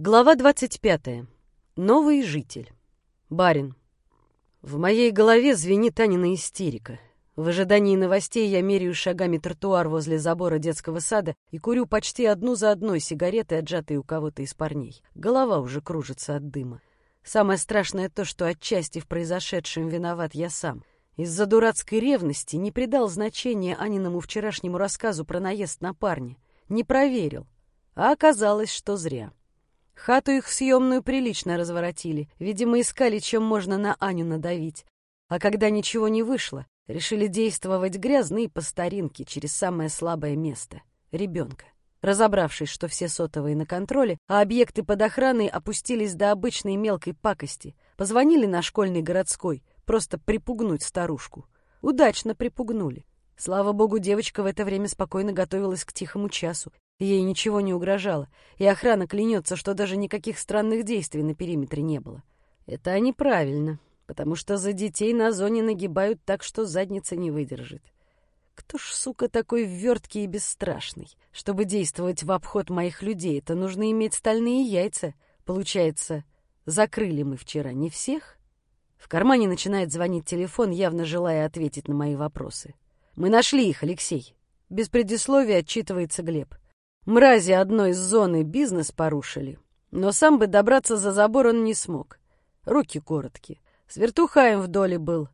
Глава 25. Новый житель. Барин. В моей голове звенит Анина истерика. В ожидании новостей я меряю шагами тротуар возле забора детского сада и курю почти одну за одной сигареты, отжатые у кого-то из парней. Голова уже кружится от дыма. Самое страшное то, что отчасти в произошедшем виноват я сам. Из-за дурацкой ревности не придал значения Аниному вчерашнему рассказу про наезд на парня. Не проверил. А оказалось, что зря. Хату их съемную прилично разворотили. Видимо, искали, чем можно на Аню надавить. А когда ничего не вышло, решили действовать грязно и по старинке через самое слабое место — ребенка. Разобравшись, что все сотовые на контроле, а объекты под охраной опустились до обычной мелкой пакости, позвонили на школьный городской, просто припугнуть старушку. Удачно припугнули. Слава богу, девочка в это время спокойно готовилась к тихому часу Ей ничего не угрожало, и охрана клянется, что даже никаких странных действий на периметре не было. Это они правильно, потому что за детей на зоне нагибают так, что задница не выдержит. Кто ж, сука, такой верткий и бесстрашный? Чтобы действовать в обход моих людей, это нужно иметь стальные яйца. Получается, закрыли мы вчера не всех? В кармане начинает звонить телефон, явно желая ответить на мои вопросы. «Мы нашли их, Алексей!» Без предисловия отчитывается Глеб. Мрази одной из зоны бизнес порушили, но сам бы добраться за забор он не смог. Руки короткие. С вертухаем в доле был.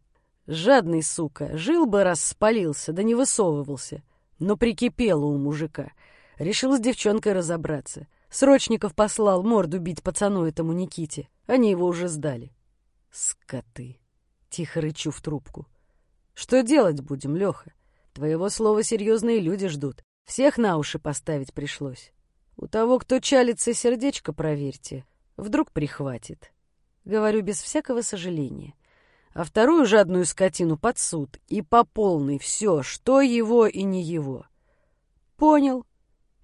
Жадный, сука, жил бы, раз спалился, да не высовывался. Но прикипело у мужика. Решил с девчонкой разобраться. Срочников послал морду бить пацану этому Никите. Они его уже сдали. Скоты. Тихо рычу в трубку. Что делать будем, Леха? Твоего слова серьезные люди ждут. Всех на уши поставить пришлось. У того, кто чалится, сердечко проверьте. Вдруг прихватит. Говорю без всякого сожаления. А вторую жадную скотину под суд. И по полной все, что его и не его. Понял.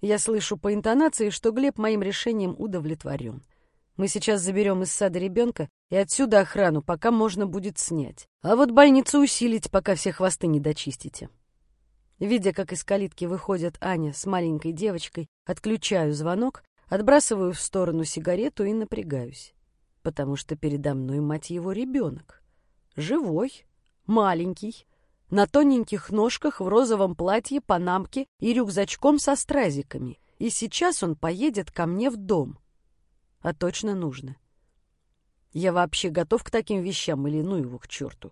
Я слышу по интонации, что Глеб моим решением удовлетворен. Мы сейчас заберем из сада ребенка и отсюда охрану, пока можно будет снять. А вот больницу усилить, пока все хвосты не дочистите. Видя, как из калитки выходят Аня с маленькой девочкой, отключаю звонок, отбрасываю в сторону сигарету и напрягаюсь. Потому что передо мной, мать его, ребенок. Живой, маленький, на тоненьких ножках в розовом платье, панамке и рюкзачком со стразиками. И сейчас он поедет ко мне в дом. А точно нужно. Я вообще готов к таким вещам или ну его к черту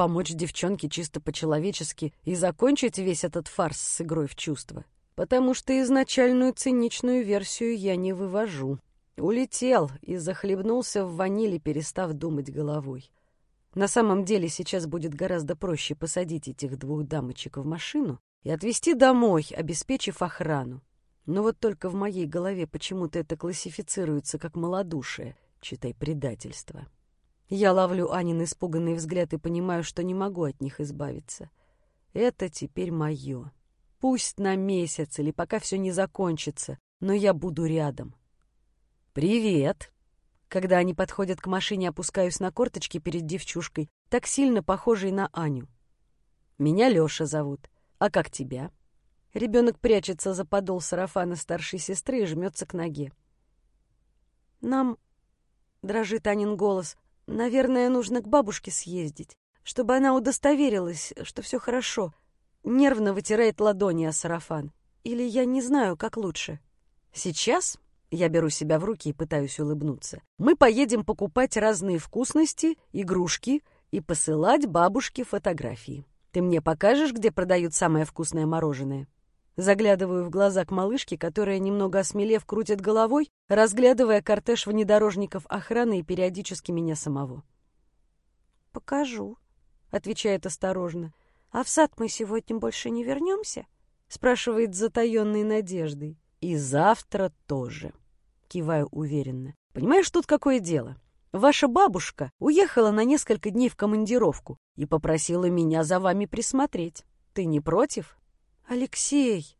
помочь девчонке чисто по-человечески и закончить весь этот фарс с игрой в чувства. Потому что изначальную циничную версию я не вывожу. Улетел и захлебнулся в ванили, перестав думать головой. На самом деле сейчас будет гораздо проще посадить этих двух дамочек в машину и отвезти домой, обеспечив охрану. Но вот только в моей голове почему-то это классифицируется как малодушие, читай предательство. Я ловлю Анин испуганный взгляд и понимаю, что не могу от них избавиться. Это теперь мое. Пусть на месяц или пока все не закончится, но я буду рядом. «Привет!» Когда они подходят к машине, опускаюсь на корточки перед девчушкой, так сильно похожей на Аню. «Меня Лёша зовут. А как тебя?» Ребенок прячется за подол сарафана старшей сестры и жмется к ноге. «Нам...» — дрожит Анин голос. Наверное, нужно к бабушке съездить, чтобы она удостоверилась, что все хорошо. Нервно вытирает ладони о сарафан. Или я не знаю, как лучше. Сейчас я беру себя в руки и пытаюсь улыбнуться. Мы поедем покупать разные вкусности, игрушки и посылать бабушке фотографии. Ты мне покажешь, где продают самое вкусное мороженое? Заглядываю в глаза к малышке, которая, немного осмелев, крутит головой, разглядывая кортеж внедорожников охраны и периодически меня самого. «Покажу», — отвечает осторожно. «А в сад мы сегодня больше не вернемся?» — спрашивает с затаенной надеждой. «И завтра тоже», — киваю уверенно. «Понимаешь, тут какое дело? Ваша бабушка уехала на несколько дней в командировку и попросила меня за вами присмотреть. Ты не против?» «Алексей!» —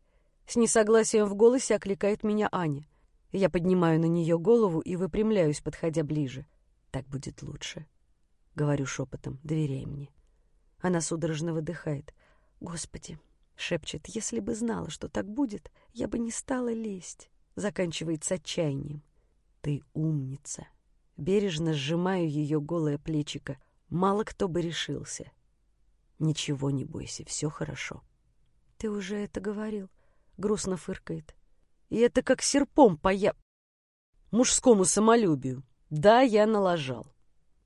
с несогласием в голосе окликает меня Аня. Я поднимаю на нее голову и выпрямляюсь, подходя ближе. «Так будет лучше», — говорю шепотом, — «доверяй мне». Она судорожно выдыхает. «Господи!» — шепчет. «Если бы знала, что так будет, я бы не стала лезть», — заканчивает с отчаянием. Ты умница. Бережно сжимаю ее голое плечико. Мало кто бы решился. Ничего не бойся, все хорошо. Ты уже это говорил. Грустно фыркает. И это как серпом по я... Мужскому самолюбию. Да, я налажал.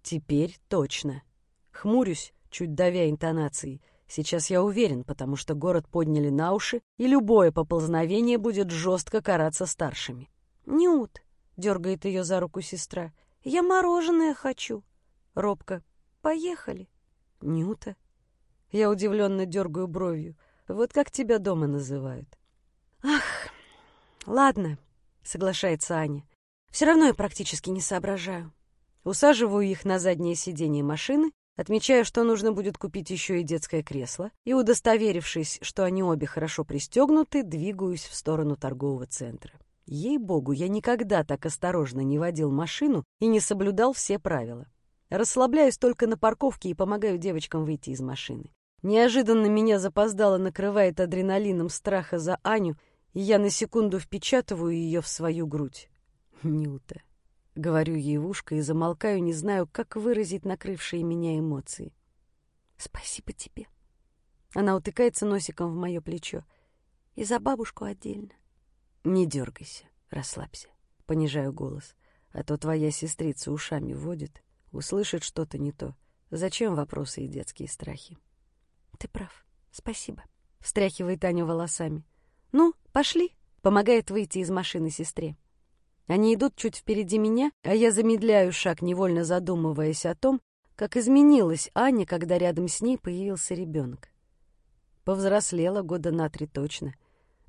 Теперь точно. Хмурюсь, чуть давя интонацией. Сейчас я уверен, потому что город подняли на уши, и любое поползновение будет жестко караться старшими. «Нют», — дергает ее за руку сестра, — «я мороженое хочу». Робко, «Поехали». «Нюта?» Я удивленно дергаю бровью. «Вот как тебя дома называют?» «Ах, ладно», — соглашается Аня. «Все равно я практически не соображаю». Усаживаю их на заднее сиденье машины Отмечаю, что нужно будет купить еще и детское кресло, и, удостоверившись, что они обе хорошо пристегнуты, двигаюсь в сторону торгового центра. Ей-богу, я никогда так осторожно не водил машину и не соблюдал все правила. Расслабляюсь только на парковке и помогаю девочкам выйти из машины. Неожиданно меня запоздало накрывает адреналином страха за Аню, и я на секунду впечатываю ее в свою грудь. Нюта. Говорю ей в ушко и замолкаю, не знаю, как выразить накрывшие меня эмоции. «Спасибо тебе». Она утыкается носиком в мое плечо. «И за бабушку отдельно». «Не дергайся, расслабься», — понижаю голос. «А то твоя сестрица ушами водит, услышит что-то не то. Зачем вопросы и детские страхи?» «Ты прав. Спасибо», — встряхивает Аня волосами. «Ну, пошли», — помогает выйти из машины сестре. Они идут чуть впереди меня, а я замедляю шаг, невольно задумываясь о том, как изменилась Аня, когда рядом с ней появился ребенок. Повзрослела года на три точно.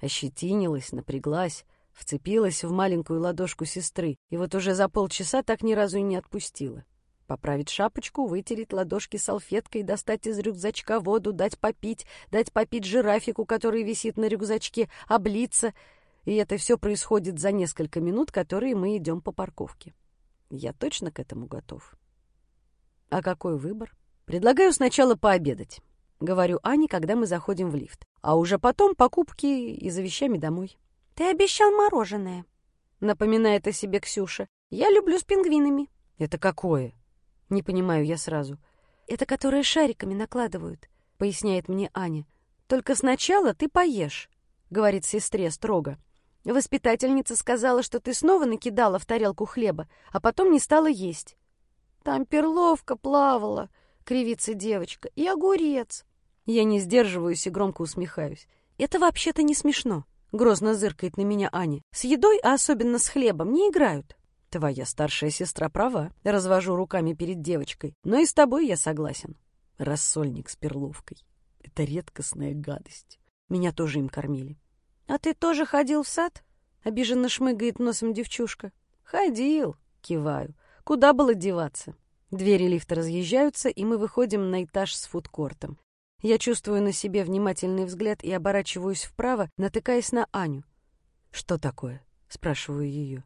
Ощетинилась, напряглась, вцепилась в маленькую ладошку сестры, и вот уже за полчаса так ни разу и не отпустила. Поправить шапочку, вытереть ладошки салфеткой, достать из рюкзачка воду, дать попить, дать попить жирафику, который висит на рюкзачке, облиться — и это все происходит за несколько минут, которые мы идем по парковке. Я точно к этому готов. А какой выбор? Предлагаю сначала пообедать. Говорю Ане, когда мы заходим в лифт. А уже потом покупки и за вещами домой. Ты обещал мороженое. Напоминает о себе Ксюша. Я люблю с пингвинами. Это какое? Не понимаю я сразу. Это которое шариками накладывают, поясняет мне Аня. Только сначала ты поешь, говорит сестре строго. Воспитательница сказала, что ты снова накидала в тарелку хлеба, а потом не стала есть. Там перловка плавала, кривится девочка, и огурец. Я не сдерживаюсь и громко усмехаюсь. Это вообще-то не смешно. Грозно зыркает на меня Аня. С едой, а особенно с хлебом, не играют. Твоя старшая сестра права, развожу руками перед девочкой. Но и с тобой я согласен. Рассольник с перловкой. Это редкостная гадость. Меня тоже им кормили. «А ты тоже ходил в сад?» — обиженно шмыгает носом девчушка. «Ходил», — киваю. «Куда было деваться?» Двери лифта разъезжаются, и мы выходим на этаж с фудкортом. Я чувствую на себе внимательный взгляд и оборачиваюсь вправо, натыкаясь на Аню. «Что такое?» — спрашиваю ее.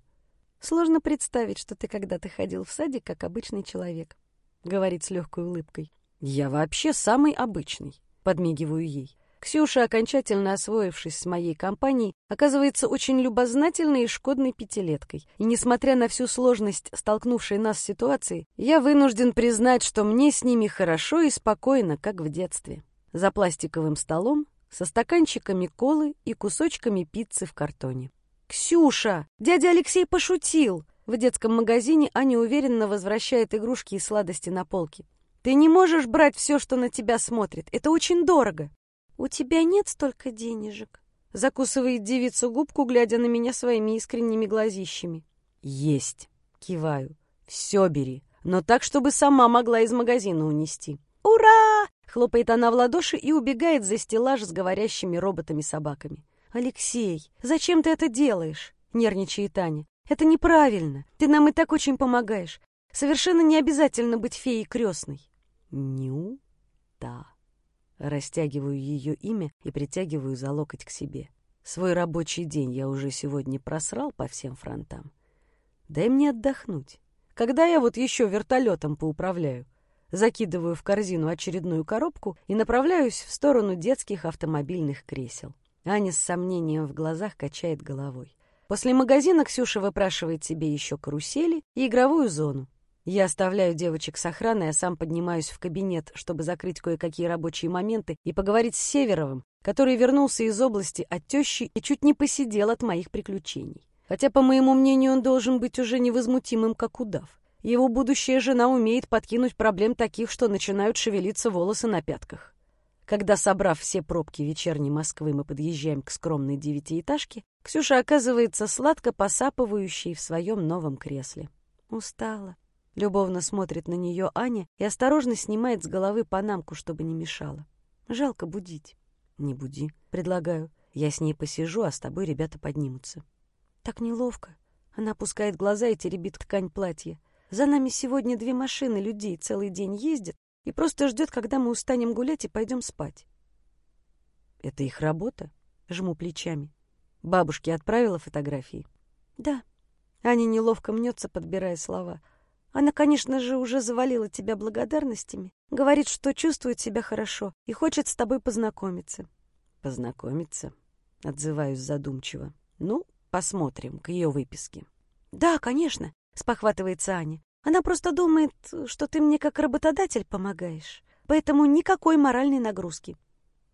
«Сложно представить, что ты когда-то ходил в садик, как обычный человек», — говорит с легкой улыбкой. «Я вообще самый обычный», — подмигиваю ей. Ксюша, окончательно освоившись с моей компанией, оказывается очень любознательной и шкодной пятилеткой. И несмотря на всю сложность столкнувшей нас ситуации, я вынужден признать, что мне с ними хорошо и спокойно, как в детстве. За пластиковым столом, со стаканчиками колы и кусочками пиццы в картоне. «Ксюша! Дядя Алексей пошутил!» В детском магазине Аня уверенно возвращает игрушки и сладости на полки. «Ты не можешь брать все, что на тебя смотрит. Это очень дорого!» «У тебя нет столько денежек?» Закусывает девица губку, глядя на меня своими искренними глазищами. «Есть!» — киваю. «Все бери, но так, чтобы сама могла из магазина унести». «Ура!» — хлопает она в ладоши и убегает за стеллаж с говорящими роботами-собаками. «Алексей, зачем ты это делаешь?» — нервничает Таня. «Это неправильно. Ты нам и так очень помогаешь. Совершенно не обязательно быть феей крестной». «Ню-та». Растягиваю ее имя и притягиваю за локоть к себе. Свой рабочий день я уже сегодня просрал по всем фронтам. Дай мне отдохнуть. Когда я вот еще вертолетом поуправляю? Закидываю в корзину очередную коробку и направляюсь в сторону детских автомобильных кресел. Аня с сомнением в глазах качает головой. После магазина Ксюша выпрашивает себе еще карусели и игровую зону. Я оставляю девочек с охраной, а сам поднимаюсь в кабинет, чтобы закрыть кое-какие рабочие моменты и поговорить с Северовым, который вернулся из области от тещи и чуть не посидел от моих приключений. Хотя, по моему мнению, он должен быть уже невозмутимым, как удав. Его будущая жена умеет подкинуть проблем таких, что начинают шевелиться волосы на пятках. Когда, собрав все пробки вечерней Москвы, мы подъезжаем к скромной девятиэтажке, Ксюша оказывается сладко посапывающей в своем новом кресле. Устала. Любовно смотрит на нее Аня и осторожно снимает с головы панамку, чтобы не мешала. Жалко будить. Не буди, предлагаю. Я с ней посижу, а с тобой ребята поднимутся. Так неловко. Она опускает глаза и теребит ткань платья. За нами сегодня две машины людей целый день ездят и просто ждет, когда мы устанем гулять и пойдем спать. Это их работа? Жму плечами. Бабушке отправила фотографии? Да. Аня неловко мнется, подбирая слова. Она, конечно же, уже завалила тебя благодарностями. Говорит, что чувствует себя хорошо и хочет с тобой познакомиться. Познакомиться? Отзываюсь задумчиво. Ну, посмотрим к ее выписке. Да, конечно, спохватывается Аня. Она просто думает, что ты мне как работодатель помогаешь. Поэтому никакой моральной нагрузки.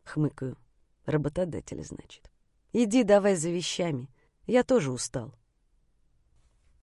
Хмыкаю. Работодатель, значит. Иди давай за вещами. Я тоже устал.